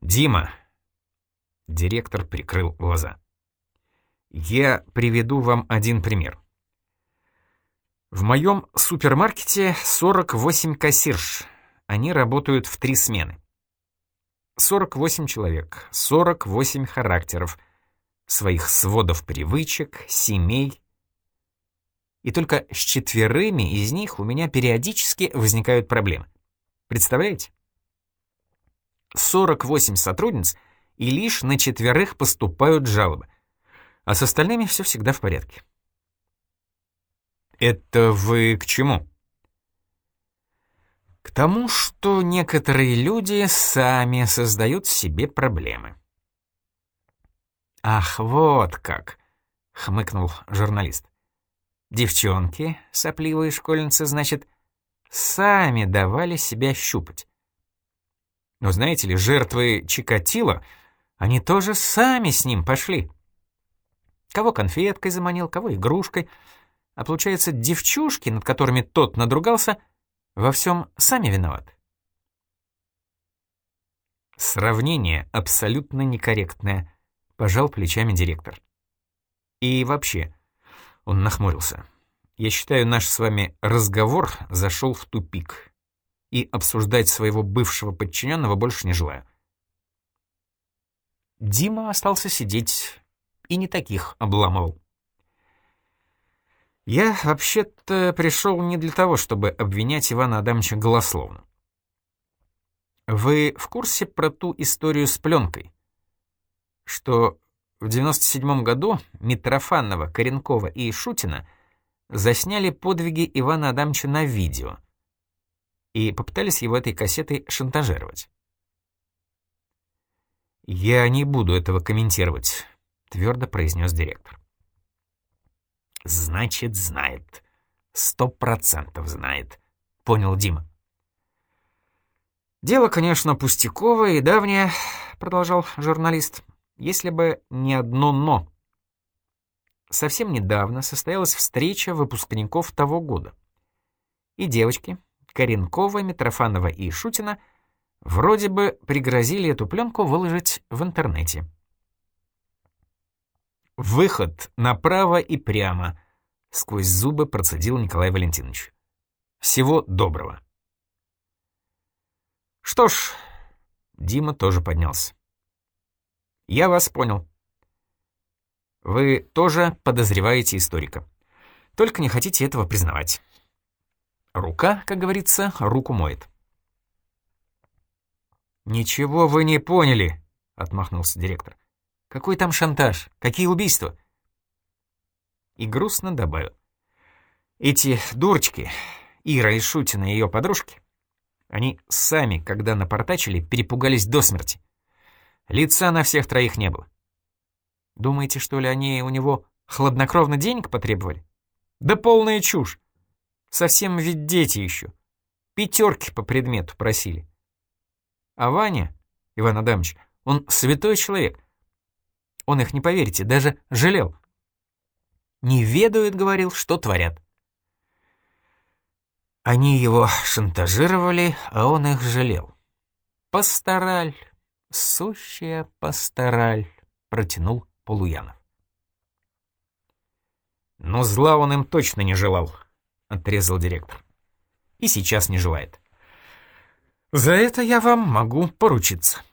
«Дима!» Директор прикрыл глаза. «Я приведу вам один пример. В моем супермаркете 48 кассирш. Они работают в три смены. 48 человек, 48 характеров, своих сводов привычек, семей. И только с четверыми из них у меня периодически возникают проблемы. Представляете? 48 сотрудниц, и лишь на четверых поступают жалобы. А с остальными все всегда в порядке. Это вы к чему? К тому, что некоторые люди сами создают себе проблемы. «Ах, вот как!» — хмыкнул журналист. «Девчонки, сопливые школьницы, значит, сами давали себя щупать. Но знаете ли, жертвы Чикатило, они тоже сами с ним пошли. Кого конфеткой заманил, кого игрушкой. А получается, девчушки, над которыми тот надругался, во всем сами виноваты. Сравнение абсолютно некорректное, пожал плечами директор. И вообще, он нахмурился. Я считаю, наш с вами разговор зашел в тупик и обсуждать своего бывшего подчиненного больше не желаю. Дима остался сидеть и не таких обламывал. Я вообще-то пришел не для того, чтобы обвинять Ивана Адамовича голословно. Вы в курсе про ту историю с пленкой? Что в 97 году Митрофанова, Коренкова и Шутина засняли подвиги Ивана Адамовича на видео — и попытались его этой кассетой шантажировать. «Я не буду этого комментировать», — твердо произнес директор. «Значит, знает. Сто процентов знает», — понял Дима. «Дело, конечно, пустяковое и давнее», — продолжал журналист, «если бы не одно «но». Совсем недавно состоялась встреча выпускников того года. И девочки, Коренкова, Митрофанова и Шутина вроде бы пригрозили эту пленку выложить в интернете. «Выход направо и прямо», — сквозь зубы процедил Николай Валентинович. «Всего доброго». «Что ж...» — Дима тоже поднялся. «Я вас понял. Вы тоже подозреваете историка. Только не хотите этого признавать». Рука, как говорится, руку моет. «Ничего вы не поняли», — отмахнулся директор. «Какой там шантаж? Какие убийства?» И грустно добавил. «Эти дурочки, Ира и Шутина и ее подружки, они сами, когда напортачили, перепугались до смерти. Лица на всех троих не было. Думаете, что ли, они у него хладнокровно денег потребовали? Да полная чушь. Совсем ведь дети еще. Пятерки по предмету просили. А Ваня, Иван Адамович, он святой человек. Он их, не поверите, даже жалел. Не ведают, говорил, что творят. Они его шантажировали, а он их жалел. «Пастораль, сущая пастораль», — протянул Полуянов. Но зла он им точно не желал, — отрезал директор. «И сейчас не желает. За это я вам могу поручиться».